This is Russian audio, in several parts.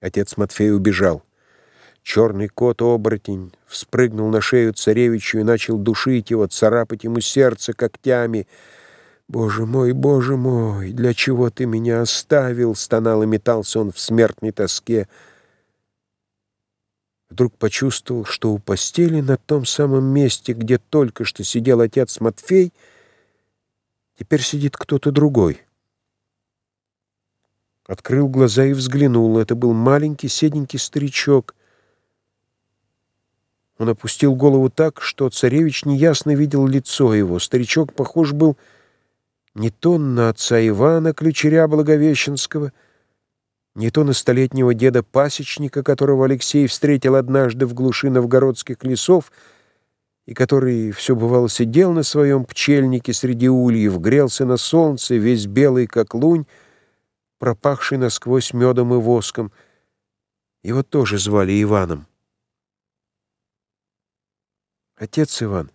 Отец Матфей убежал. Черный кот-оборотень вспрыгнул на шею царевичу и начал душить его, царапать ему сердце когтями. «Боже мой, боже мой, для чего ты меня оставил?» — стонал и метался он в смертной тоске. Вдруг почувствовал, что у постели на том самом месте, где только что сидел отец Матфей, теперь сидит кто-то другой. Открыл глаза и взглянул. Это был маленький седенький старичок. Он опустил голову так, что царевич неясно видел лицо его. Старичок похож был не то на отца Ивана, ключеря Благовещенского, не то на столетнего деда-пасечника, которого Алексей встретил однажды в глуши новгородских лесов, и который все бывало сидел на своем пчельнике среди ульев, грелся на солнце, весь белый, как лунь, пропахший насквозь медом и воском. Его тоже звали Иваном. «Отец Иван,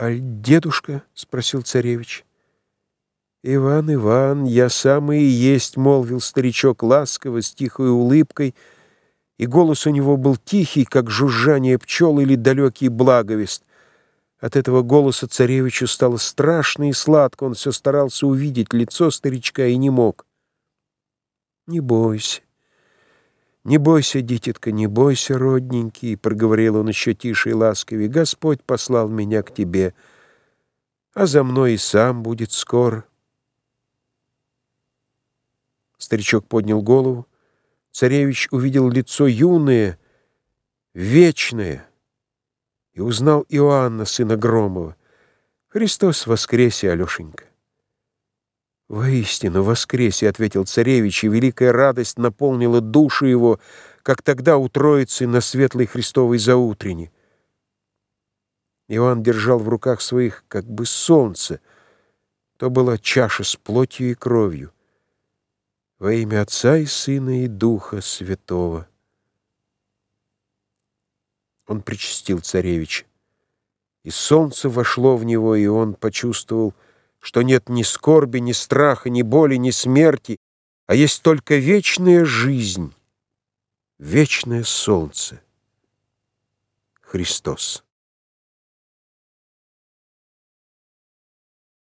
аль дедушка?» — спросил царевич. «Иван, Иван, я самый и есть», — молвил старичок ласково, с тихой улыбкой, и голос у него был тихий, как жужжание пчел или далекий благовест. От этого голоса царевичу стало страшно и сладко, он все старался увидеть лицо старичка и не мог. «Не бойся, не бойся, дитятка, не бойся, родненький», — проговорил он еще тише и ласковее. «Господь послал меня к тебе, а за мной и сам будет скоро». Старичок поднял голову. Царевич увидел лицо юное, вечное, и узнал Иоанна, сына Громова. «Христос воскресе, Алешенька!» «Воистину, воскресе!» — ответил царевич, и великая радость наполнила душу его, как тогда у Троицы на светлой Христовой заутрене. Иоанн держал в руках своих как бы солнце. То была чаша с плотью и кровью. Во имя Отца и Сына и Духа Святого. Он причастил царевича. И солнце вошло в него, и он почувствовал, что нет ни скорби, ни страха, ни боли, ни смерти, а есть только вечная жизнь, вечное солнце, Христос.